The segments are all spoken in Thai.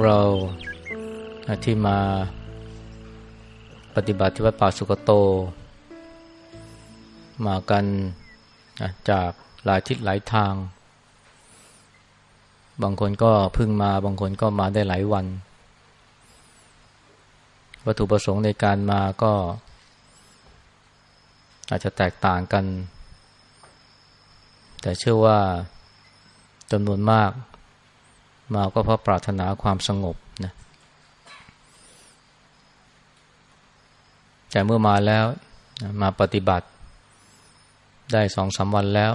วกเราที่มาปฏิบัติที่วัดป่าสุกโต มากันจากหลายทิศหลายทาง บางคนก็เพิ่งมาบางคนก็มาได้หลายวัน วัตถุประสงค์ในการมาก็ อาจจะแตกต่างกัน แต่เชื่อว่าจำนวนมาก มาก็เพราะปรารถนาความสงบนะแต่เมื่อมาแล้วมาปฏิบัติ ได้สองสาวันแล้ว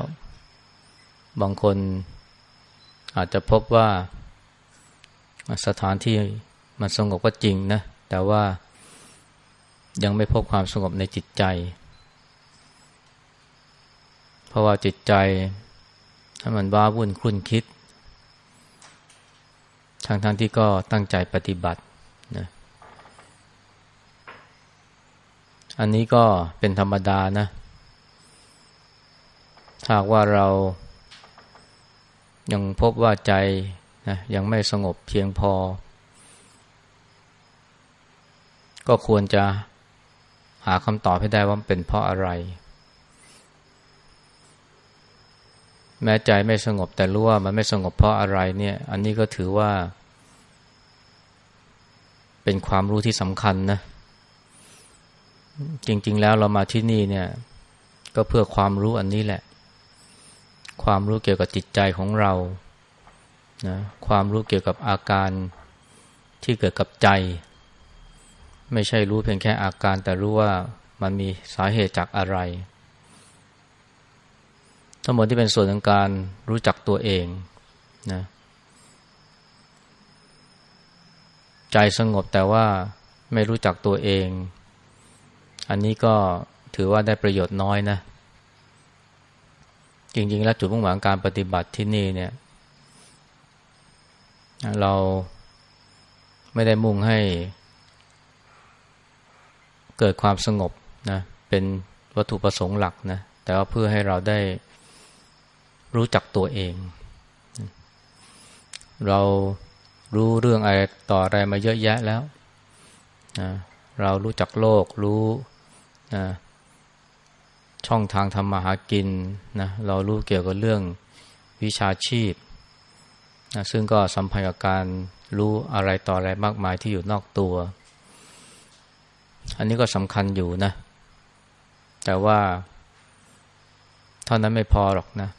บางคนอาจจะพบว่าสถานที่มันสงบก็จริงนะ แต่ว่ายังไม่พบความสงบในจิตใจ เพราะว่าจิตใจถ้ามันว้าวุ่นคลุ่นคิด ทั้งๆทที่ก็ตั้งใจปฏิบัตินะอันนี้ก็เป็นธรรมดานะถ้าว่าเรายังพบว่าใจนะยังไม่สงบเพียงพอ ก็ควรจะหาคำตอบให้ได้ว่าเป็นเพราะอะไร แม้ใจไม่สงบแต่รู้ว่ามันไม่สงบเพราะอะไรเนี่ย อันนี้ก็ถือว่า เป็นความรู้ที่สำคัญนะ จริง ๆ แล้วเรามาที่นี่เนี่ย ก็เพื่อความรู้อันนี้แหละ ความรู้เกี่ยวกับจิตใจของเรานะความรู้เกี่ยวกับอาการที่เกิดกับใจ ไม่ใช่รู้เพียงแค่อาการ แต่รู้ว่ามันมีสาเหตุจากอะไร ทั้งหมดที่เป็นส่วนของการรู้จักตัวเองนะใจสงบแต่ว่าไม่รู้จักตัวเอง อันนี้ก็ถือว่าได้ประโยชน์น้อยนะ จริง ๆ แล้วจุดมุ่งหมายการปฏิบัติที่นี่เนี่ย เราไม่ได้มุ่งให้เกิดความสงบนะเป็นวัตถุประสงค์หลักนะแต่ว่าเพื่อให้เราได้ รู้จักตัวเอง เรารู้เรื่องอะไรต่ออะไรมาเยอะแยะแล้วนะเรารู้จักโลกรู้นะช่องทางทำมาหากินนะเรารู้เกี่ยวกับเรื่องวิชาชีพนะซึ่งก็สัมพันธ์กับการรู้อะไรต่ออะไรมากมายที่อยู่นอกตัว อันนี้ก็สำคัญอยู่นะ แต่ว่าเท่านั้นไม่พอหรอกนะ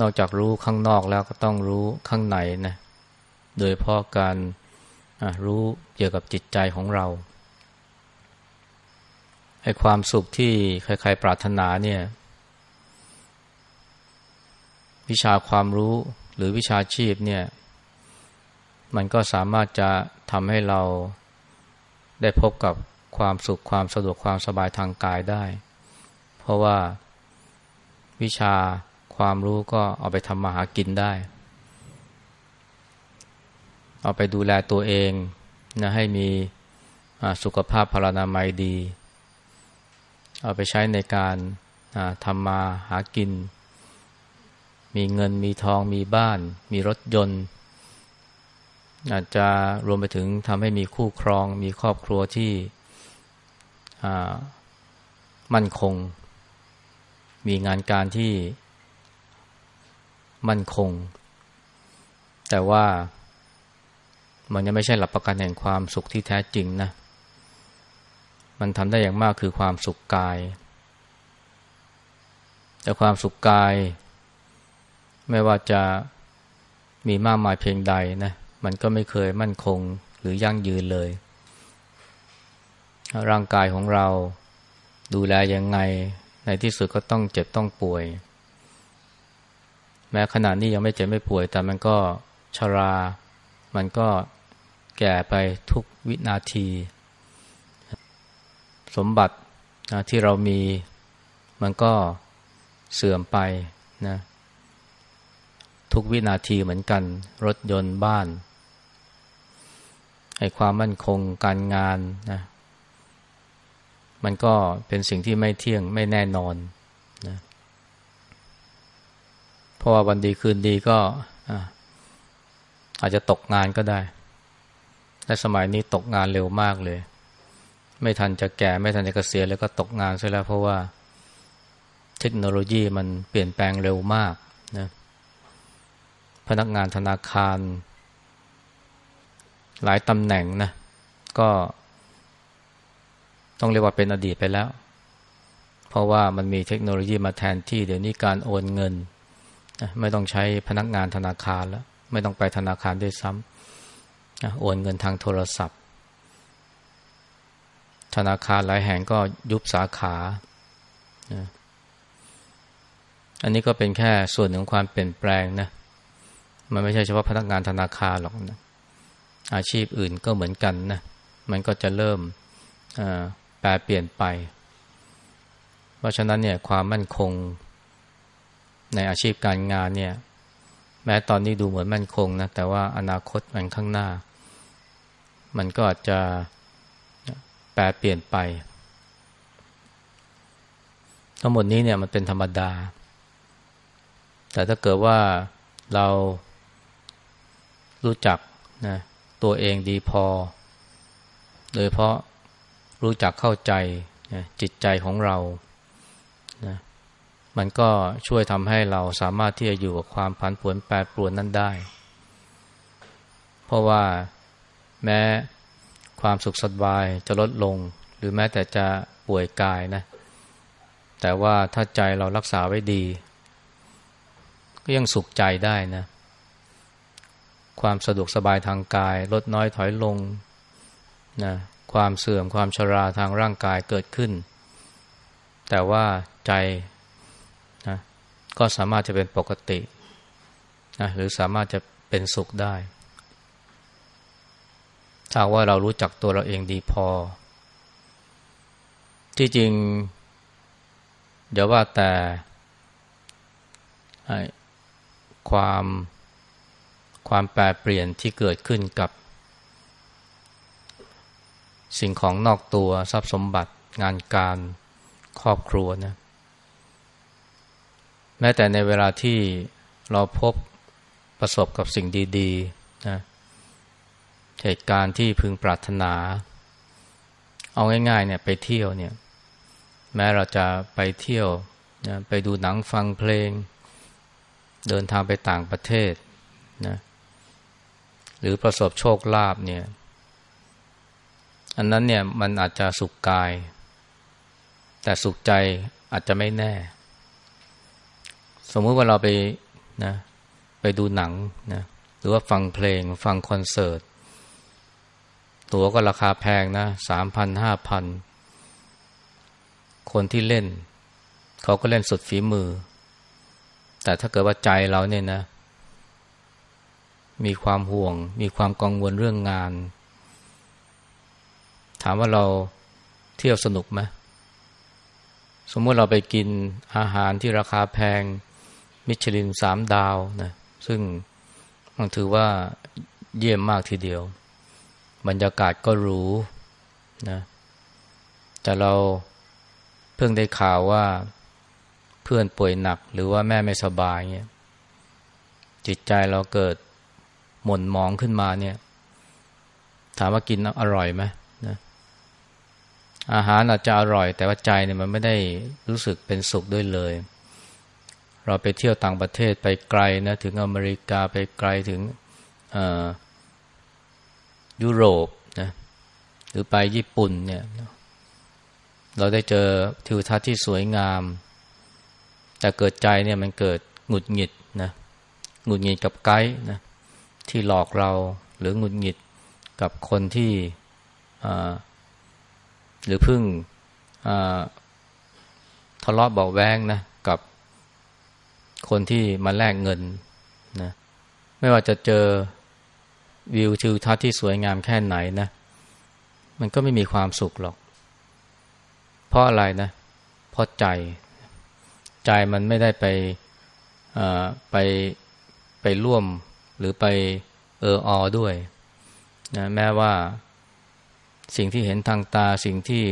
นอกจากรู้ข้างนอกแล้วก็ต้องรู้ข้างในนะ โดยเพราะการรู้เกี่ยวกับจิตใจของเราให้ความสุขที่ใครๆปรารถนาเนี่ย วิชาความรู้หรือวิชาชีพเนี่ย มันก็สามารถจะทำให้เราได้พบกับความสุขความสะดวกความสบายทางกายได้ เพราะว่าวิชา ความรู้ก็เอาไปทำมาหากินได้ เอาไปดูแลตัวเองนะให้มีสุขภาพพลานามัยดี เอาไปใช้ในการทำมาหากิน มีเงินมีทองมีบ้าน มีรถยนต์ อาจจะรวมไปถึงทำให้มีคู่ครอง มีครอบครัวที่มั่นคง มีงานการที่ มั่นคง แต่ว่ามันยังไม่ใช่หลักประกันแห่งความสุขที่แท้จริงนะ มันทำได้อย่างมากคือความสุขกาย แต่ความสุขกาย ไม่ว่าจะมีมากมายเพียงใดนะ มันก็ไม่เคยมั่นคงหรือยั่งยืนเลย ร่างกายของเราดูแลยังไง ในที่สุดก็ต้องเจ็บต้องป่วย แม้ขณะนี้ยังไม่เจ็บไม่ป่วย แต่มันก็ชรา มันก็แก่ไปทุกวินาที สมบัตินะที่เรามีมันก็เสื่อมไปนะทุกวินาทีเหมือนกัน รถยนต์บ้านไอ้ความมั่นคงการงานนะมันก็เป็นสิ่งที่ไม่เที่ยงไม่แน่นอนนะ เพราะว่าวันดีคืนดีก็อาจจะตกงานก็ได้และสมัยนี้ตกงานเร็วมากเลย ไม่ทันจะแก่ไม่ทันจะเกษียณแล้วก็ตกงานซะแล้ว เพราะว่าเทคโนโลยีมันเปลี่ยนแปลงเร็วมากนะพนักงานธนาคาร หลายตำแหน่งนะก็ต้องเรียกว่าเป็นอดีตไปแล้ว เพราะว่ามันมีเทคโนโลยีมาแทนที่ เดี๋ยวนี้การโอนเงิน ไม่ต้องใช้พนักงานธนาคารแล้ว ไม่ต้องไปธนาคารด้วยซ้ำโอนเงินทางโทรศัพท์ ธนาคารหลายแห่งก็ยุบสาขา อันนี้ก็เป็นแค่ส่วนหนึ่งความเปลี่ยนแปลงนะ มันไม่ใช่เฉพาะพนักงานธนาคารหรอกนะ อาชีพอื่นก็เหมือนกันนะ มันก็จะเริ่มแปลเปลี่ยนไป เพราะฉะนั้นเนี่ยความมั่นคง ในอาชีพการงานเนี่ย แม้ตอนนี้ดูเหมือนมั่นคงนะ แต่ว่าอนาคตมันข้างหน้า มันก็อาจจะแปลเปลี่ยนไป ทั้งหมดนี้เนี่ยมันเป็นธรรมดา แต่ถ้าเกิดว่าเรารู้จักนะตัวเองดีพอ โดยเพราะรู้จักเข้าใจนะจิตใจของเรา มันก็ช่วยทำให้เราสามารถที่จะอยู่กับความผันผวนแปรปรวนนั้นได้ เพราะว่าแม้ความสุขสบายจะลดลง หรือแม้แต่จะป่วยกายนะ แต่ว่าถ้าใจเรารักษาไว้ดี ก็ยังสุขใจได้นะ ความสะดวกสบายทางกาย ลดน้อยถอยลงนะความเสื่อมความชราทางร่างกายเกิดขึ้น แต่ว่าใจ ก็สามารถจะเป็นปกตินะหรือสามารถจะเป็นสุขได้ถ้าว่าเรารู้จักตัวเราเองดีพอ ที่จริงเดี๋ยวว่าแต่ความความแปรเปลี่ยนที่เกิดขึ้นกับ สิ่งของนอกตัวทรัพย์สมบัติงานการครอบครัวนะ แม้แต่ในเวลาที่เราพบประสบกับสิ่งดีๆนะเหตุการณ์ที่พึงปรารถนา เอาง่ายๆเนี่ยไปเที่ยวเนี่ย แม้เราจะไปเที่ยวนะไปดูหนังฟังเพลง เดินทางไปต่างประเทศนะหรือประสบโชคลาภเนี่ย อันนั้นเนี่ยมันอาจจะสุขกาย แต่สุขใจอาจจะไม่แน่ สมมติว่าเราไปนะไปดูหนังนะหรือว่าฟังเพลงฟังคอนเสิร์ตตั๋วก็ราคาแพงนะสามพันห้าพันคนที่เล่น เขาก็เล่นสุดฝีมือ แต่ถ้าเกิดว่าใจเราเนี่ยนะ มีความห่วง มีความกังวลเรื่องงาน ถามว่าเราเที่ยวสนุกไหมสมมติเราไปกินอาหารที่ราคาแพง มิชลินสามดาวนะซึ่งมันถือว่าเยี่ยมมากทีเดียว บรรยากาศก็หรูนะแต่เราเพิ่งได้ข่าวว่าเพื่อนป่วยหนัก หรือว่าแม่ไม่สบายเนี่ยจิตใจเราเกิดหม่นมองขึ้นมาเนี่ย ถามว่ากินอร่อยไหมนะอาหารอาจจะอร่อย แต่ว่าใจเนี่ยมันไม่ได้รู้สึกเป็นสุขด้วยเลย เราไปเที่ยวต่างประเทศไปไกลนะถึงอเมริกาไปไกลถึงยุโรปนะหรือไปญี่ปุ่นเนี่ยเราได้เจอทิวทัศน์ที่สวยงาม แต่เกิดใจเนี่ยมันเกิดหงุดหงิดนะหงุดหงิดกับไกด์นะที่หลอกเราหรือหงุดหงิดกับคนที่หรือพึ่งทะเลาะเบาแวงนะ คนที่มาแลกเงินนะไม่ว่าจะเจอวิวทิวทัศน์ที่สวยงามแค่ไหนนะ มันก็ไม่มีความสุขหรอก เพราะอะไรนะ เพราะใจ ใจมันไม่ได้ไปไปไปร่วมหรือไปเอออด้วยนะแม้ว่าสิ่งที่เห็นทางตาสิ่งที่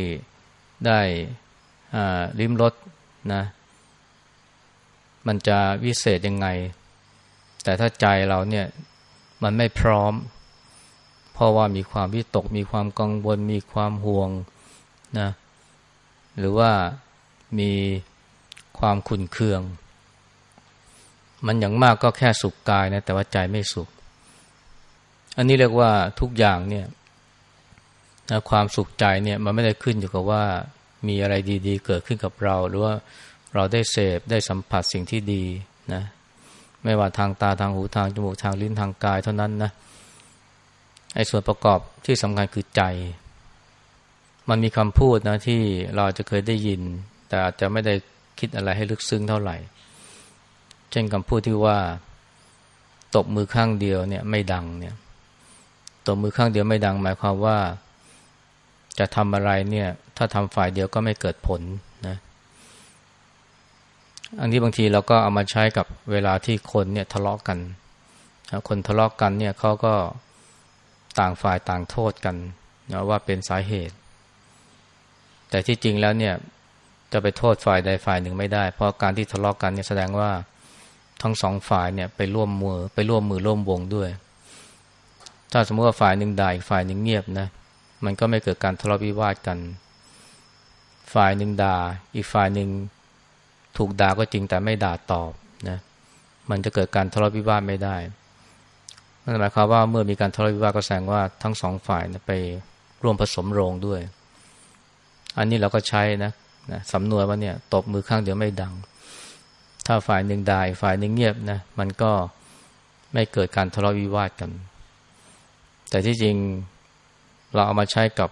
ได้ลิ้มรสนะ มันจะวิเศษยังไง แต่ถ้าใจเราเนี่ยมันไม่พร้อม เพราะว่ามีความวิตก มีความกังวล มีความห่วงนะ หรือว่ามีความขุนเคือง มันอย่างมากก็แค่สุขกายนะ แต่ว่าใจไม่สุข อันนี้เรียกว่าทุกอย่างเนี่ยนะความสุขใจเนี่ยมันไม่ได้ขึ้นอยู่กับว่ามีอะไรดี ๆ เกิดขึ้นกับเรา หรือว่า เราได้เสพได้สัมผัสสิ่งที่ดีนะไม่ว่าทางตาทางหูทางจมูกทางลิ้นทางกายเท่านั้นนะไอ้ส่วนประกอบที่สำคัญคือใจ มันมีคำพูดนะที่เราจะเคยได้ยิน แต่อาจจะไม่ได้คิดอะไรให้ลึกซึ้งเท่าไหร่ เช่นคำพูดที่ว่า ตบมือข้างเดียวเนี่ยไม่ดังเนี่ยตบมือข้างเดียวไม่ดัง หมายความว่า จะทำอะไรเนี่ย ถ้าทำฝ่ายเดียวก็ไม่เกิดผล อันนี้บางทีเราก็เอามาใช้กับเวลาที่คนเนี่ยทะเลาะกกัน คนทะเลาะกกันเนี่ยเขาก็ต่างฝ่ายต่างโทษกันนะว่าเป็นสาเหตุ แต่ที่จริงแล้วเนี่ยจะไปโทษฝ่ายใดฝ่ายหนึ่งไม่ได้ เพราะการที่ทะเลาะกกันเนี่ยแสดงว่าทั้งสองฝ่ายเนี่ยไปร่วมมือไปร่วมมือร่วมวงด้วย ถ้าสมมติว่าฝ่ายหนึ่งด่าอีกฝ่ายหนึ่งเงียบนะมันก็ไม่เกิดการทะเลาะวิวาทกัน ฝ่ายหนึ่งด่าอีกฝ่ายหนึ่ง ถูกด่าก็จริงแต่ไม่ด่าตอบนะมันจะเกิดการทะเลาะวิวาทไม่ได้นั่นหมายความว่าเมื่อมีการทะเลาะวิวาทก็แสดงว่าทั้งสองฝ่ายไปร่วมผสมโรงด้วย อันนี้เราก็ใช้นะนะสำนวนว่าเนี่ยตบมือข้างเดียวไม่ดัง ถ้าฝ่ายหนึ่งด่าฝ่ายหนึ่งเงียบนะมันก็ไม่เกิดการทะเลาะวิวาทกัน แต่ที่จริงเราเอามาใช้กับ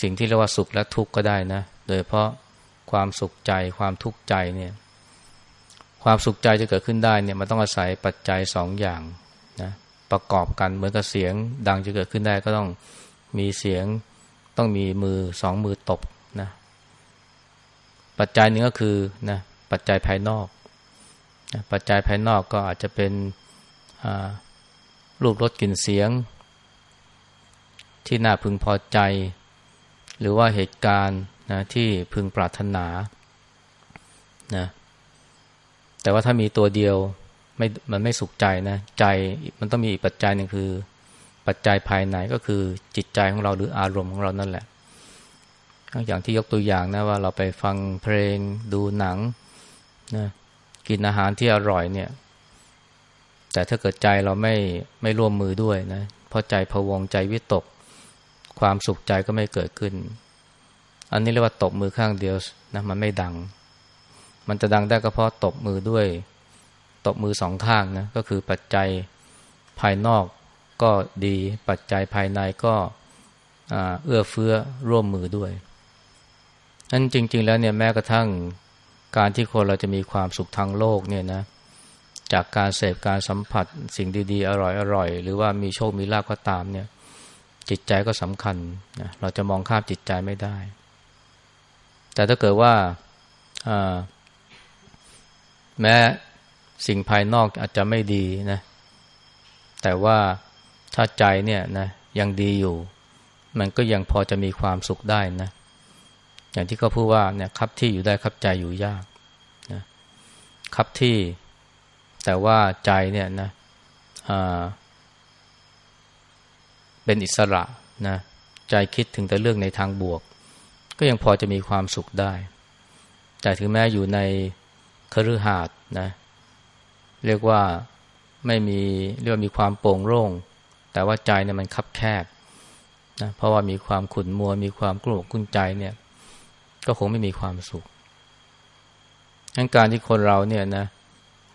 สิ่งที่เรียกว่าสุขและทุกข์ก็ได้นะ โดยเพราะ ความสุขใจความทุกข์ใจเนี่ยความสุขใจจะเกิดขึ้นได้เนี่ยมันต้องอาศัยปัจจัยสองอย่างนะประกอบกันเหมือนกับเสียงดังจะเกิดขึ้นได้ก็ต้องมีเสียงต้องมีมือสองมือตบนะปัจจัยหนึ่งก็คือนะปัจจัยภายนอกนะปัจจัยภายนอกก็อาจจะเป็นรูปรสกลิ่นเสียง ที่น่าพึงพอใจ หรือว่าเหตุการณ์ นะที่พึงปรารถนานะแต่ว่าถ้ามีตัวเดียวไม่มันไม่สุขใจนะใจมันต้องมีอีกปัจจัยหนึ่งคือ ปัจจัยภายในก็คือจิตใจของเราหรืออารมณ์ของเรานั่นแหละอย่างที่ยกตัวอย่างนะว่าเราไปฟังเพลงดูหนังนะกินอาหารที่อร่อยเนี่ย แต่ถ้าเกิดใจเราไม่ไม่ร่วมมือด้วยนะเพราะใจพวงใจวิตก ความสุขใจก็ไม่เกิดขึ้น อันนี้เรียกว่าตบมือข้างเดียวนะมันไม่ดัง มันจะดังได้ก็เพราะตบมือด้วย ตบมือสองข้างนะก็คือปัจจัยภายนอกก็ดีปัจจัยภายในก็เอื้อเฟื้อร่วมมือด้วยนั้นจริง ๆ แล้วเนี่ยแม้กระทั่งการที่คนเราจะมีความสุขทางโลกเนี่ยนะจากการเสพการสัมผัสสิ่งดี ๆ อร่อยๆ หรือว่ามีโชคมีลาภก็ตามเนี่ยจิตใจก็สำคัญนะเราจะมองข้ามจิตใจไม่ได้ แต่ถ้าเกิดว่าแม้สิ่งภายนอกอาจจะไม่ดีนะ แต่ว่าถ้าใจเนี่ยนะยังดีอยู่ มันก็ยังพอจะมีความสุขได้นะ อย่างที่เขาพูดว่าเนี่ยคับที่อยู่ได้คับใจอยู่ยากนะคับที่แต่ว่าใจเนี่ยนะเป็นอิสระนะใจคิดถึงแต่เรื่องในทางบวก ก็ยังพอจะมีความสุขได้ แต่ถึงแม้อยู่ในคฤหาสน์นะเรียกว่าไม่มีเรียกว่ามีความโปร่งโล่งแต่ว่าใจเนี่ยมันคับแคบนะเพราะว่ามีความขุ่นมัว มีความกลุ้มกุ้นใจเนี่ย ก็คงไม่มีความสุขงั้นการที่คนเราเนี่ยนะ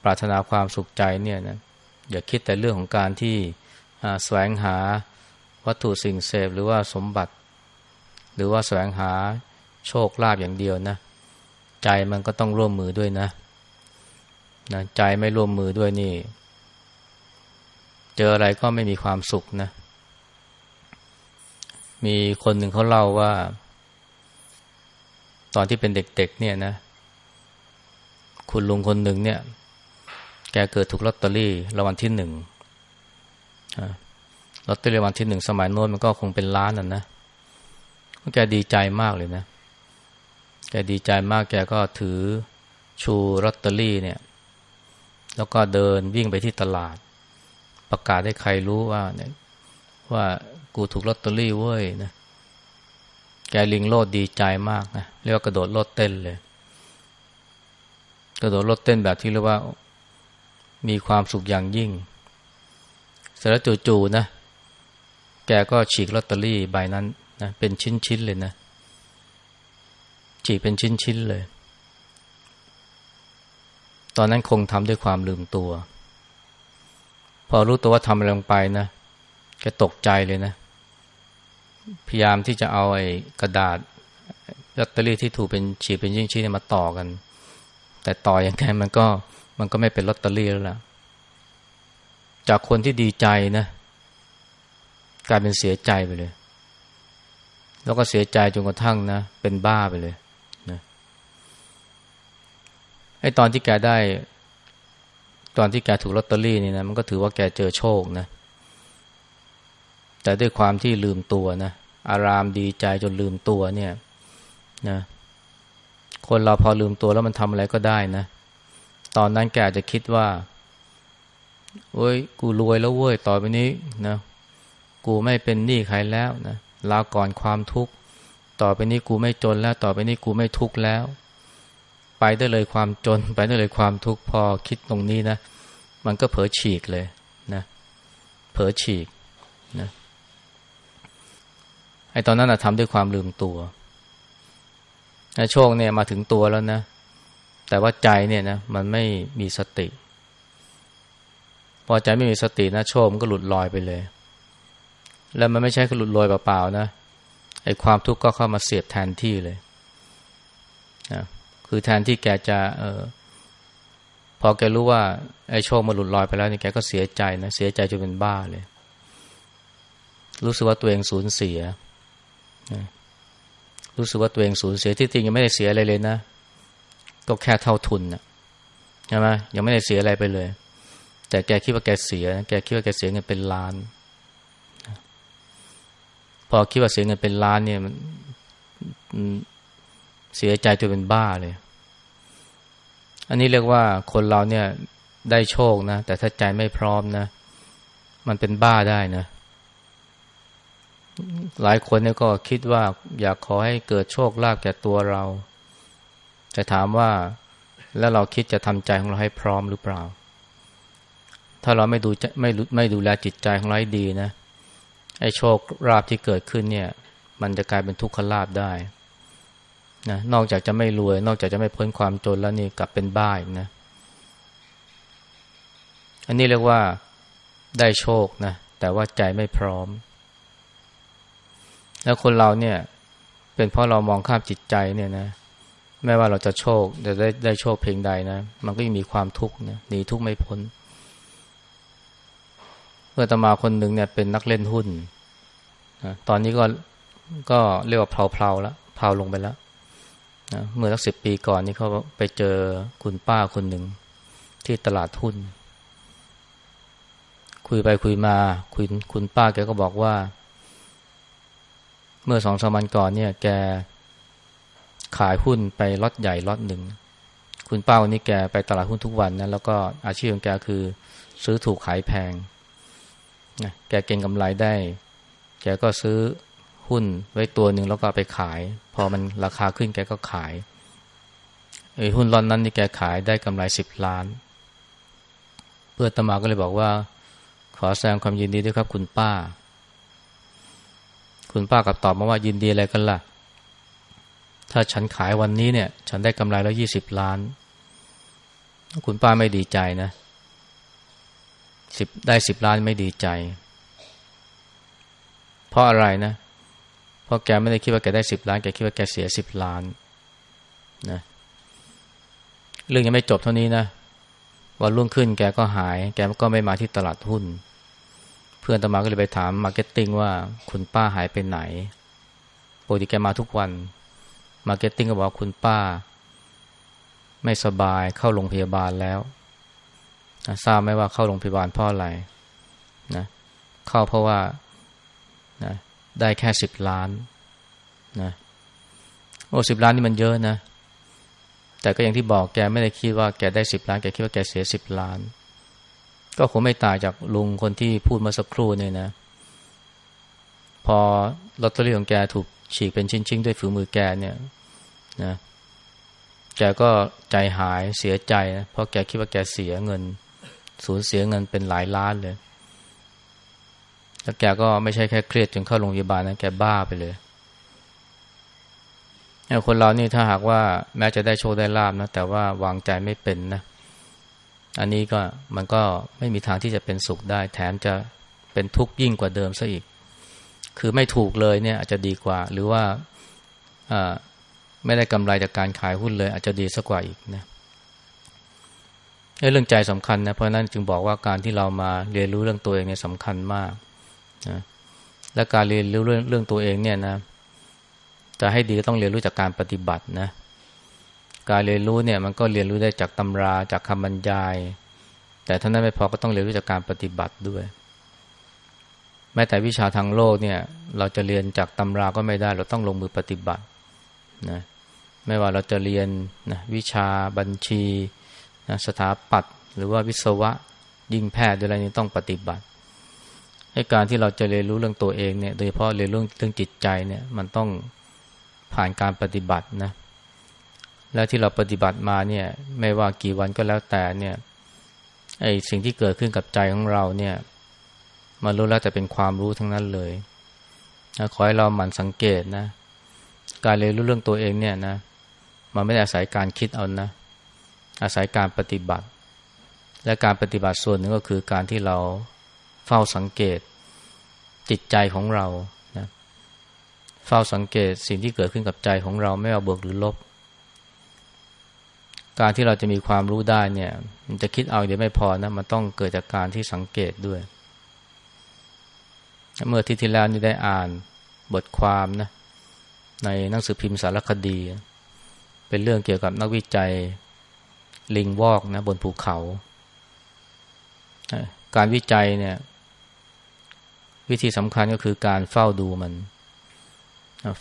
ปรารถนาความสุขใจเนี่ยนะอย่าคิดแต่เรื่องของการที่แสวงหาวัตถุสิ่งเสพหรือว่าสมบัติ หรือว่าแสวงหาโชคลาภอย่างเดียวนะ ใจมันก็ต้องร่วมมือด้วยนะนะใจไม่ร่วมมือด้วยนี่ เจออะไรก็ไม่มีความสุขนะ มีคนหนึ่งเขาเล่าว่า ตอนที่เป็นเด็กๆเนี่ยนะ คุณลุงคนหนึ่งเนี่ย แกเกิดถูกลอตเตอรี่รางวัลที่หนึ่งลอตเตอรี่รางวัลที่หนึ่งสมัยโน้นมันก็คงเป็นล้านอะนะ แกดีใจมากเลยนะ แกดีใจมากแกก็ถือชูลอตเตอรี่เนี่ย แล้วก็เดินวิ่งไปที่ตลาด ประกาศให้ใครรู้ว่าเนี่ยว่ากูถูกลอตเตอรี่เว้ยนะแกลิงโลดดีใจมากนะเรียกว่ากระโดดโลดเต้นเลย กระโดดโลดเต้นแบบที่เรียกว่ามีความสุขอย่างยิ่ง เสร็จแล้วจู่ๆนะ แกก็ฉีกลอตเตอรี่ใบนั้น นะเป็นชิ้นๆเลยนะฉีเป็นชิ้นๆเลย ตอนนั้นคงทำด้วยความลืมตัว พอรู้ตัวว่าทำอะไรลงไปนะแกตกใจเลยนะ พยายามที่จะเอาไอ้กระดาษลอตเตอรี่ที่ถูกเป็นฉีกเป็นชิ้นๆมาต่อกัน แต่ต่ออย่างไงมันก็มันก็ไม่เป็นลอตเตอรี่แล้วล่ะ จากคนที่ดีใจนะกลายเป็นเสียใจไปเลย แล้วก็เสียใจจนกระทั่งนะ เป็นบ้าไปเลยนะไอ้ตอนที่แกได้ ตอนที่แกถูกลอตเตอรี่นี่นะมันก็ถือว่าแกเจอโชคนะ แต่ด้วยความที่ลืมตัวนะอารามดีใจจนลืมตัวเนี่ย นะ คนเราพอลืมตัวแล้วมันทำอะไรก็ได้นะ ตอนนั้นแกจะคิดว่าเว้ย กูรวยแล้วเว้ย ต่อไปนี้นะ กูไม่เป็นหนี้ใครแล้วนะ ลาก่อนความทุกข์ ต่อไปนี้กูไม่จนแล้ว ต่อไปนี้กูไม่ทุกข์แล้ว ไปได้เลยความจน ไปได้เลยความทุกข์พอคิดตรงนี้นะ มันก็เผลอฉีกเลยนะเผลอฉีกนะไอตอนนั้นนะทำด้วยความลืมตัวโชคเนี่ยมาถึงตัวแล้วนะ แต่ว่าใจเนี่ยนะมันไม่มีสติ พอใจไม่มีสตินะโชคมันก็หลุดลอยไปเลย แล้วมันไม่ใช่หลุดลอยเปล่าๆนะไอ้ความทุกข์ก็เข้ามาเสียบแทนที่เลยนะคือแทนที่แกจะเออพอแกรู้ว่าไอ้โชคมาหลุดลอยไปแล้วนี่แกก็เสียใจนะเสียใจจนเป็นบ้าเลย รู้สึกว่าตัวเองสูญเสียนะรู้สึกว่าตัวเองสูญเสียที่จริงยังไม่ได้เสียอะไรเลยนะก็แค่เท่าทุนนะใช่ไหมยังไม่ได้เสียอะไรไปเลย แต่แกคิดว่าแกเสีย แกคิดว่าแกเสียเงินเป็นล้าน พอคิดว่าเสียเงินเป็นล้านเนี่ยมันเสียใจจนเป็นบ้าเลย อันนี้เรียกว่าคนเราเนี่ยได้โชคนะ แต่ถ้าใจไม่พร้อมนะ มันเป็นบ้าได้นะ หลายคนเนี่ยก็คิดว่าอยากขอให้เกิดโชคลาภแก่ตัวเรา แต่ถามว่าแล้วเราคิดจะทำใจของเราให้พร้อมหรือเปล่า ถ้าเราไม่ดูไม่ไม่ดูแลจิตใจของเราให้ดีนะ ไอ้โชคลาภที่เกิดขึ้นเนี่ย มันจะกลายเป็นทุกขลาภได้นะนอกจากจะไม่รวย นอกจากจะไม่พ้นความจนแล้วนี่กลับเป็นบ้าอีกนะ อันนี้เรียกว่าได้โชคนะ แต่ว่าใจไม่พร้อม แล้วคนเราเนี่ย เป็นเพราะเรามองข้ามจิตใจเนี่ยนะ ไม่ว่าเราจะโชคจะได้ได้โชคเพียงใดนะ มันก็ยังมีความทุกข์นะหนีทุกข์ไม่พ้น พื่อตมาคนหนึ่งเนี่ยเป็นนักเล่นหุ้นนะตอนนี้ก็ก็เรียกว่าเพลาๆแล้วเพลาลงไปแล้วนะเมื่อสักสิบปีก่อนนี่เขาไปเจอคุณป้าคนหนึ่งที่ตลาดหุ้น คุยไปคุยมาคุณคุณป้าแกก็บอกว่า เมื่อสองสามวันก่อนเนี่ย แกขายหุ้นไปล็อตใหญ่ล็อตหนึ่ง คุณป้าวันนี้แกไปตลาดหุ้นทุกวันนะแล้วก็อาชีพของแกคือ ซื้อถูกขายแพง นะแกเก่งกำไรได้ แกก็ซื้อหุ้นไว้ตัวหนึ่งแล้วก็ไปขาย พอมันราคาขึ้นแกก็ขายไอ้หุ้นรอนนั้นนี่แกขายได้กำไรสิบล้าน เพื่อตมาก็เลยบอกว่า ขอแสดงความยินดีด้วยครับคุณป้า คุณป้ากับตอบมาว่ายินดีอะไรกันล่ะ ถ้าฉันขายวันนี้เนี่ย ฉันได้กำไรแล้วยี่สิบล้าน คุณป้าไม่ดีใจนะ สิบได้สิบล้านไม่ดีใจ เพราะอะไรนะ เพราะแกไม่ได้คิดว่าแกได้สิบล้านแกคิดว่าแกเสียสิบล้านนะเรื่องยังไม่จบเท่านี้นะวันรุ่งขึ้นแกก็หาย แกก็ไม่มาที่ตลาดหุ้น เพื่อนอาตมาก็เลยไปถาม marketing ว่าคุณป้าหายไปไหนปกติแกมาทุกวัน marketing ก็บอกคุณป้า ไม่สบายเข้าโรงพยาบาลแล้ว ทราบไหมว่าเข้าโรงพยาบาลเพราะอะไรนะเข้าเพราะว่านะได้แค่สิบล้านนะโอ้สิบล้านนี่มันเยอะนะ แต่ก็อย่างที่บอกแกไม่ได้คิดว่าแกได้สิบล้านแกคิดว่าแกเสียสิบล้าน ก็คงไม่ต่างจากลุงคนที่พูดมาสักครู่เนี่ยนะ พอลอตเตอรี่ของแกถูกฉีกเป็นชิ้นๆด้วยฝีมือแกเนี่ยนะแกก็ใจหายเสียใจนะเพราะแกคิดว่าแกเสียเงิน สูญเสียเงินเป็นหลายล้านเลย แล้วแกก็ไม่ใช่แค่เครียดจนเข้าโรงพยาบาลนะแกบ้าไปเลยคนเรานี่ถ้าหากว่าแม้จะได้โชคได้ลาบนะ แต่ว่าวางใจไม่เป็นนะ อันนี้ก็มันก็ไม่มีทางที่จะเป็นสุขได้ แถมจะเป็นทุกข์ยิ่งกว่าเดิมซะอีก คือไม่ถูกเลยเนี่ย อาจจะดีกว่า หรือว่าไม่ได้กำไรจากการขายหุ้นเลย อาจจะดีสักกว่าอีกนะเเรื่องใจสำคัญนะเพราะนั้นจึงบอกว่าการที่เรามาเรียนรู้เรื่องตัวเองเนี่ยสำคัญมากนะและการเรียนรู้เรื่องเรื่องตัวเองเนี่ยนะ จะให้ดีก็ต้องเรียนรู้จากการปฏิบัตินะ การเรียนรู้เนี่ยมันก็เรียนรู้ได้จากตำราจากคำบรรยาย แต่ท่านั้นไม่พอก็ต้องเรียนรู้จากการปฏิบัติด้วย แม้แต่วิชาทางโลกเนี่ย เราจะเรียนจากตำราก็ไม่ได้ เราต้องลงมือปฏิบัตินะไม่ว่าเราจะเรียนนะวิชาบัญชี นะสถาปัตย์หรือว่าวิศวะยิ่งแพทย์อะไรนี้ต้องปฏิบัติให้การที่เราจะเรียนรู้เรื่องตัวเองเนี่ยโดยเฉพาะเรียนรื่องเรื่องจิตใจเนี่ยมันต้องผ่านการปฏิบัตินะและที่เราปฏิบัติมาเนี่ยไม่ว่ากี่วันก็แล้วแต่เนี่ยไอสิ่งที่เกิดขึ้นกับใจของเราเนี่ยมันรู้แล้วแต่เป็นความรู้ทั้งนั้นเลยนะขอให้เราหมั่นสังเกตนะ การเรียนรู้เรื่องตัวเองเนี่ยนะมันไม่ได้อาศัยการคิดเอานะ อาศัยการปฏิบัติ และการปฏิบัติส่วนหนึ่งก็คือการที่เราเฝ้าสังเกตจิตใจของเราเฝ้าสังเกตสิ่งที่เกิดขึ้นกับใจของเราไม่ว่าบวกหรือลบ การที่เราจะมีความรู้ได้เนี่ย มันจะคิดเอาเดี๋ยวไม่พอนะมันต้องเกิดจากการที่สังเกตด้วย เมื่อที่ที่แล้วนี่ได้อ่านบทความนะในหนังสือพิมพ์สารคดี เป็นเรื่องเกี่ยวกับนักวิจัย ลิงวอกนะบนภูเขา การวิจัยเนี่ย วิธีสำคัญก็คือการเฝ้าดูมัน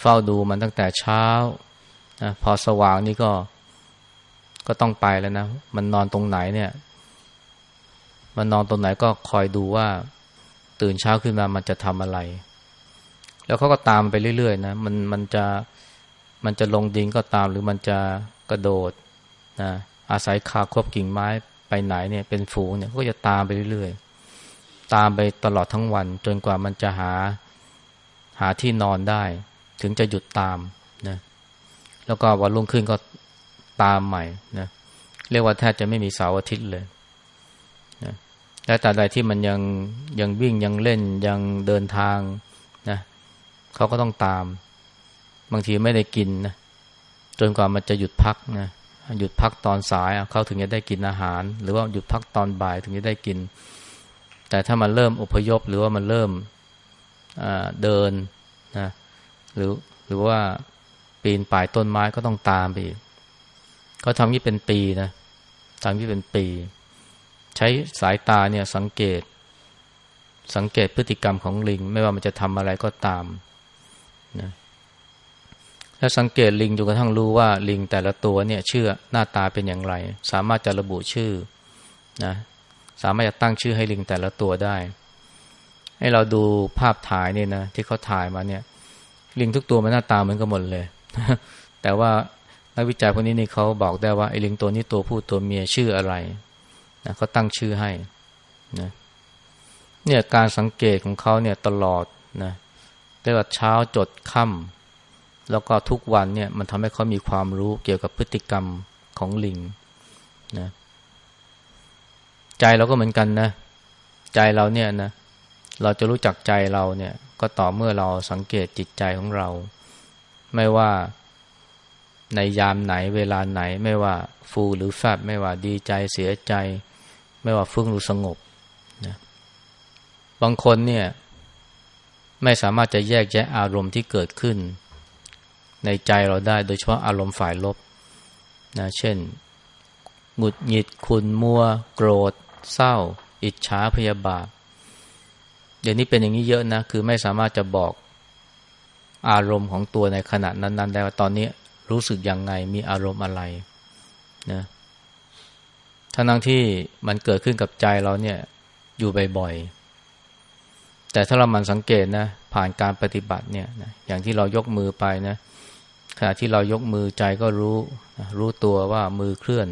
เฝ้าดูมันตั้งแต่เช้า พอสว่างนี่ก็ก็ต้องไปแล้วนะ มันนอนตรงไหนเนี่ย มันนอนตรงไหนก็คอยดูว่า ตื่นเช้าขึ้นมามันจะทำอะไร แล้วเขาก็ตามไปเรื่อยๆนะ มันมันจะมันจะลงดินก็ตามหรือมันจะกระโดดนะ อาศัยคาควบกิ่งไม้ไปไหนเนี่ยเป็นฝูงเนี่ยก็จะตามไปเรื่อยๆ ตามไปตลอดทั้งวัน จนกว่ามันจะหาหาที่นอนได้ ถึงจะหยุดตามนะแล้วก็วันรุ่งขึ้นก็ตามใหม่นะเรียกว่าแทบจะไม่มีเสาร์อาทิตย์เลยนะและแต่ใดที่มันยังยังวิ่งยังเล่นยังเดินทางนะเขาก็ต้องตาม บางทีไม่ได้กินนะจนกว่ามันจะหยุดพักนะ หยุดพักตอนสายเขาถึงจะได้กินอาหาร หรือว่าหยุดพักตอนบ่ายถึงจะได้กิน แต่ถ้ามันเริ่มอพยพหรือว่ามันเริ่มเดินนะหรือหรือว่าปีนป่ายต้นไม้ก็ต้องตามไปอีกเขาทำนี้เป็นปีนะทำนี้เป็นปี ใช้สายตาเนี่ยสังเกต สังเกตพฤติกรรมของลิง ไม่ว่ามันจะทำอะไรก็ตามนะ แล้วสังเกตลิงจนกระทั่งรู้ว่าลิงแต่ละตัวเนี่ยชื่อหน้าตาเป็นอย่างไร สามารถจะระบุชื่อนะสามารถจะตั้งชื่อให้ลิงแต่ละตัวได้ ให้เราดูภาพถ่ายเนี่ยนะที่เขาถ่ายมาเนี่ย ลิงทุกตัวมันหน้าตาเหมือนกันหมดเลย แต่ว่านักวิจัยคนนี้นี่เขาบอกได้ว่าไอ้ลิงตัวนี้ตัวผู้ตัวเมียชื่ออะไรนะเขาตั้งชื่อให้นะเนี่ยการสังเกตของเขาเนี่ยตลอดนะตั้งแต่เช้าจดค่ำ แล้วก็ทุกวันเนี่ยมันทำให้เขามีความรู้เกี่ยวกับพฤติกรรมของลิงนะใจเราก็เหมือนกันนะ ใจเราเนี่ยนะเราจะรู้จักใจเราเนี่ย ก็ต่อเมื่อเราสังเกตจิตใจของเรา ไม่ว่าในยามไหนเวลาไหน ไม่ว่าฟูหรือแฟบไม่ว่าดีใจเสียใจ ไม่ว่าฟุ้งหรือสงบนะบางคนเนี่ย ไม่สามารถจะแยกแยะอารมณ์ที่เกิดขึ้น ในใจเราได้ โดยเฉพาะอารมณ์ฝ่ายลบนะเช่นหงุดหงิดขุนมัว โกรธ เศร้า อิจฉาพยาบาทเดี๋ยวนี้เป็นอย่างนี้เยอะนะ คือไม่สามารถจะบอกอารมณ์ของตัวในขณะนั้น ๆ ได้ว่าตอนนี้รู้สึกยังไงมีอารมณ์อะไรนะทั้งที่มันเกิดขึ้นกับใจเราเนี่ยอยู่บ่อยๆแต่ถ้าเรามันสังเกตนะผ่านการปฏิบัติเนี่ยนะอย่างที่เรายกมือไปนะ ขณะที่เรายกมือใจก็รู้รู้ตัวว่ามือเคลื่อน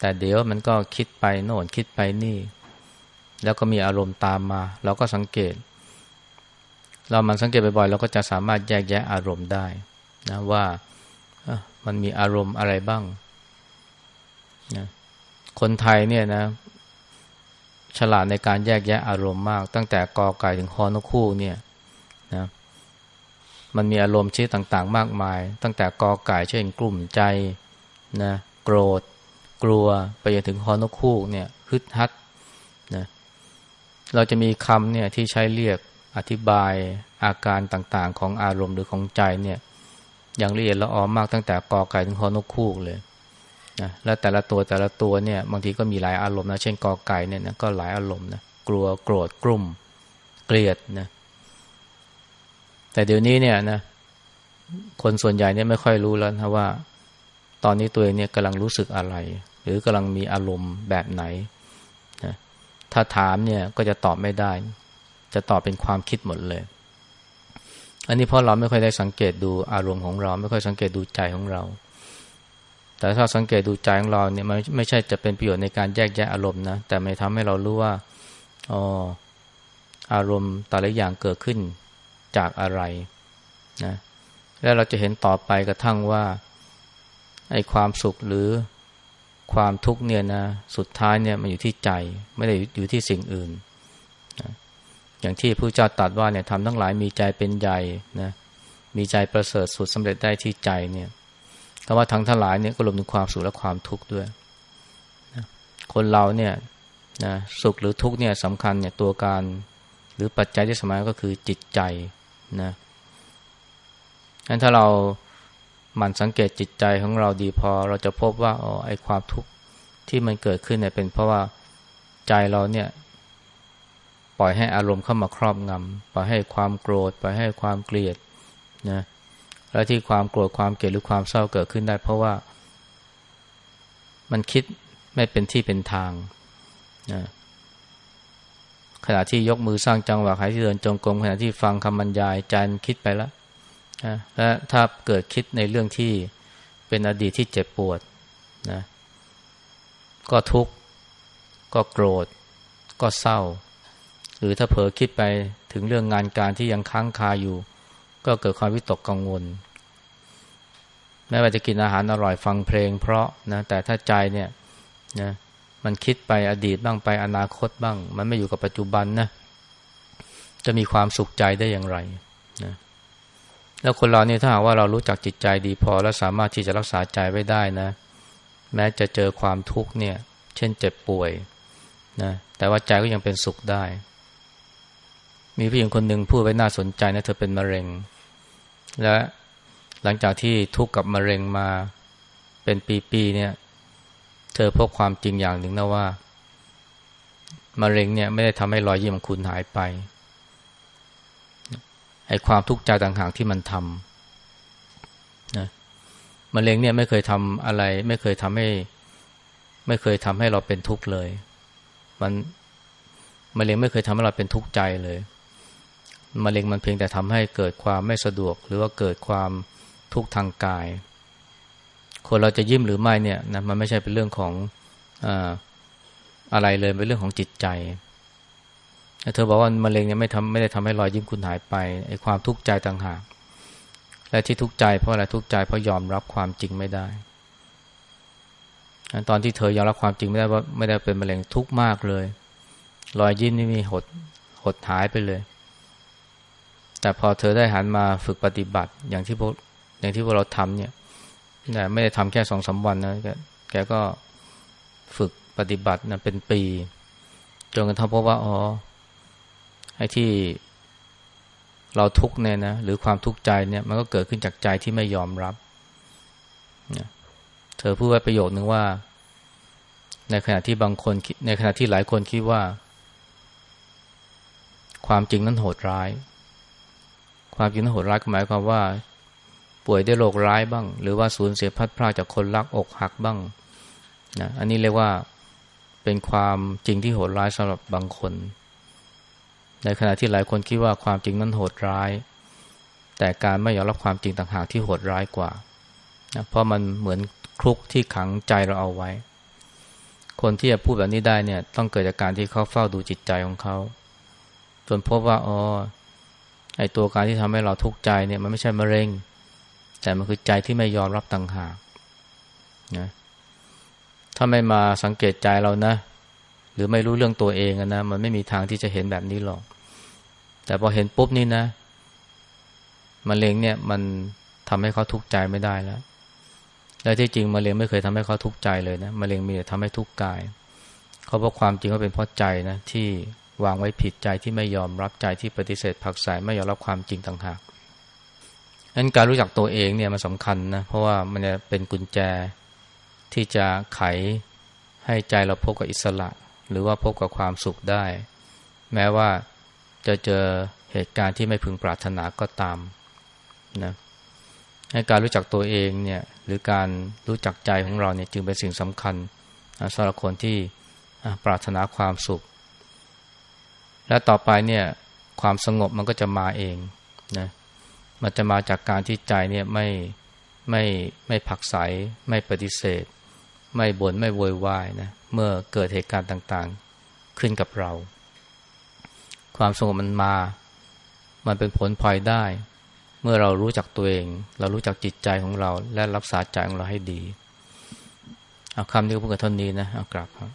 แต่เดี๋ยวมันก็คิดไปโน่นคิดไปนี่ แล้วก็มีอารมณ์ตามมา เราก็สังเกต เรามันสังเกตบ่อยๆเราก็จะสามารถแยกแยะอารมณ์ได้นะว่ามันมีอารมณ์อะไรบ้างนะคนไทยเนี่ยนะ ฉลาดในการแยกแยะอารมณ์มาก ตั้งแต่กอไก่ถึงคอนกคู่เนี่ย มันมีอารมณ์ชื่อต่างๆ มากมาย ตั้งแต่กอไก่เช่นกลุ่มใจนะโกรธ กลัวไปจนถึงคอนกคู่เนี่ยฮึดฮัดนะเราจะมีคำเนี่ยที่ใช้เรียกอธิบายอาการต่างๆ ของอารมณ์หรือของใจเนี่ยอย่างละเอียดละออมากตั้งแต่กอไก่ถึงคอนกคู่เลยนะและแต่ละตัวแต่ละตัวเนี่ยบางทีก็มีหลายอารมณ์นะเช่นกอไก่เนี่ยนะก็หลายอารมณ์นะกลัวโกรธกลุ่มเกลียดนะ แต่เดี๋ยวนี้เนี่ยนะคนส่วนใหญ่เนี่ยไม่ค่อยรู้แล้วนะว่า ตอนนี้ตัวเองเนี่ยกำลังรู้สึกอะไร หรือกำลังมีอารมณ์แบบไหนนะถ้าถามเนี่ยก็จะตอบไม่ได้ จะตอบเป็นความคิดหมดเลย อันนี้เพราะเราไม่ค่อยได้สังเกตดูอารมณ์ของเรา ไม่ค่อยสังเกตดูใจของเรา แต่ถ้าสังเกตดูใจของเราเนี่ยมันไม่ใช่จะเป็นประโยชน์ในการแยกแยะอารมณ์นะแต่ไม่ทำให้เรารู้ว่าอ๋ออารมณ์แต่ละอย่างเกิดขึ้น จากอะไรนะแล้วเราจะเห็นต่อไปกระทั่งว่าไอ้ความสุขหรือความทุกข์เนี่ยนะสุดท้ายเนี่ยมันอยู่ที่ใจไม่ได้อยู่ที่สิ่งอื่นนะอย่างที่พระเจ้าตรัสว่าเนี่ยทำทั้งหลายมีใจเป็นใหญ่นะมีใจประเสริฐสุดสำเร็จได้ที่ใจเนี่ยคำว่าทั้งทั้งหลายเนี่ยก็รวมถึงความสุขและความทุกข์ด้วยนะคนเราเนี่ยนะสุขหรือทุกข์เนี่ยสำคัญเนี่ยตัวการ หรือปัจจัยที่สำคัญก็คือจิตใจ นะงั้นถ้าเราหมั่นสังเกตจิตใจของเราดีพอ เราจะพบว่าอ๋อไอความทุกข์ที่มันเกิดขึ้นเนี่ยเป็นเพราะว่าใจเราเนี่ย ปล่อยให้อารมณ์เข้ามาครอบงำปล่อยให้ความโกรธปล่อยให้ความเกลียดนะแล้วที่ความโกรธความเกลียดหรือความเศร้าเกิดขึ้นได้ เพราะว่า มันคิดไม่เป็นที่เป็นทางนะ ขณะที่ยกมือสร้างจังหวะขณะที่เดินจงกรมขณะที่ฟังคำบรรยายใจคิดไปแล้วนะและถ้าเกิดคิดในเรื่องที่เป็นอดีตที่เจ็บปวดนะก็ทุกข์ก็โกรธ ก็เศร้า หรือถ้าเผลอคิดไปถึงเรื่องงานการที่ยังค้างคาอยู่ ก็เกิดความวิตกกังวลแม้ว่าจะกินอาหารอร่อยฟังเพลง เพราะนะแต่ถ้าใจเนี่ยนะ มันคิดไปอดีตบ้างไปอนาคตบ้าง มันไม่อยู่กับปัจจุบันนะจะมีความสุขใจได้อย่างไรนะแล้วคนเราเนี่ยถ้าหากว่าเรารู้จักจิตใจดีพอ และสามารถที่จะรักษาใจไว้ได้นะ แม้จะเจอความทุกข์เนี่ย เช่นเจ็บป่วยนะแต่ว่าใจก็ยังเป็นสุขได้ มีผู้หญิงคนหนึ่งพูดไว้น่าสนใจนะเธอเป็นมะเร็ง และหลังจากที่ทุกข์กับมะเร็งมาเป็นปีๆเนี่ย เธอพบความจริงอย่างหนึ่งนะว่ามะเร็งเนี่ยไม่ได้ทำให้รอยยิ้มของคุณหายไปไอ้ความทุกข์ใจต่างหากที่มันทำนะมะเร็งเนี่ยไม่เคยทำอะไร ไม่เคยทำให้ ไม่เคยทำให้เราเป็นทุกข์เลย มันมะเร็งไม่เคยทำให้เราเป็นทุกข์ใจเลยมะเร็งมันเพียงแต่ทำให้เกิดความไม่สะดวก หรือว่าเกิดความทุกข์ทางกาย คนเราจะยิ้มหรือไม่เนี่ยนะมันไม่ใช่เป็นเรื่องของออะไรเลยเป็นเรื่องของจิตใจเธอบอกว่ามะเร็งเนี่ยไม่ทำไม่ได้ทำให้รอยยิ้มคุณหายไปไอ้ความทุกข์ใจต่างหากและที่ทุกข์ใจเพราะอะไรทุกข์ใจเพราะยอมรับความจริงไม่ได้ตอนที่เธอยอมรับความจริงไม่ได้ว่าไม่ได้เป็นมะเร็งทุกข์มากเลย รอยยิ้มนี่มีหดหดหายไปเลย แต่พอเธอได้หันมาฝึกปฏิบัติอย่างที่พวกอย่างที่พวกเราทำเนี่ย นะไม่ได้ทำแค่สองสาวันนะแกแกก็ฝึกปฏิบัตินะเป็นปี จนกระทั่งพบว่าอ๋อไอ้ที่เราทุกเนี่ยนะหรือความทุกข์ใจเนี่ยมันก็เกิดขึ้นจากใจที่ไม่ยอมรับนะเธอพูดไว้ประโยคนึงว่า ในขณะที่บางคนในขณะที่หลายคนคิดว่า ความจริงนั้นโหดร้าย ความจริงนั้นโหดร้ายหมายความว่า ป่วยด้วยโรคร้ายบ้าง หรือว่าสูญเสียพัดพลาดจากคนรักอกหักบ้างนะอันนี้เรียกว่าเป็นความจริงที่โหดร้ายสำหรับบางคน ในขณะที่หลายคนคิดว่าความจริงนั้นโหดร้าย แต่การไม่ยอมรับความจริงต่างหากที่โหดร้ายกว่านะเพราะมันเหมือนคลุกที่ขังใจเราเอาไว้ คนที่จะพูดแบบนี้ได้เนี่ยต้องเกิดจากการที่เขาเฝ้าดูจิตใจของเขาจนพบว่าอ๋อไอตัวการที่ทำให้เราทุกข์ใจเนี่ยมันไม่ใช่มะเร็ง แต่มันคือใจที่ไม่ยอมรับต่างหากนะถ้าไม่มาสังเกตใจเรานะ หรือไม่รู้เรื่องตัวเองนะ มันไม่มีทางที่จะเห็นแบบนี้หรอก แต่พอเห็นปุ๊บนี่นะมะเร็งเนี่ยมันทำให้เขาทุกข์ใจไม่ได้แล้วและที่จริงมะเร็งไม่เคยทำให้เขาทุกข์ใจเลยนะมะเร็งมีแต่ทำให้ทุกข์กายเขาบอกความจริงว่าเป็นเพราะใจนะที่วางไว้ผิดใจที่ไม่ยอมรับใจที่ปฏิเสธผักใสไม่ยอมรับความจริงต่างหาก นั้นการรู้จักตัวเองเนี่ยมันสำคัญนะเพราะว่ามันจะเป็นกุญแจที่จะไขให้ใจเราพบกับอิสระ หรือว่าพบกับความสุขได้ แม้ว่าจะเจอเหตุการณ์ที่ไม่พึงปรารถนาก็ตามนะให้การรู้จักตัวเองเนี่ยหรือการรู้จักใจของเราเนี่ยจึงเป็นสิ่งสำคัญสำหรับคนที่ปรารถนาความสุข และต่อไปเนี่ยความสงบมันก็จะมาเองนะ มันจะมาจากการที่ใจเนี่ยไม่ไม่ไม่ผักใสไม่ปฏิเสธ ไม่บน่นไม่โวยวายนะเมื่อเกิดเหตุการณ์ต่างๆ ขึ้นกับเรา ความสงบมันมา มันเป็นผลพลอยได้ เมื่อเรารู้จักตัวเอง เรารู้จักจิตใจของเรา และรักษาใจของเราให้ดี เอาคำนี้ก็เพื่อเท่านี้นะเอากลับครับ